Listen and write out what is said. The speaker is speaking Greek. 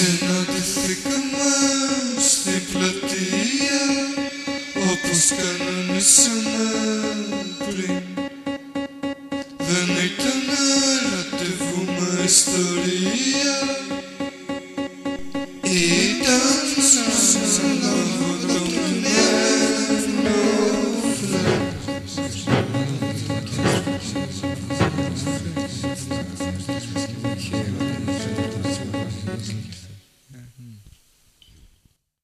Συναντηθήκαμε στην πλατεία όπως κανονίσαμε πριν. Δεν ήταν ραντεβού με ιστορία Ήταν σαν να βοδομούν ένα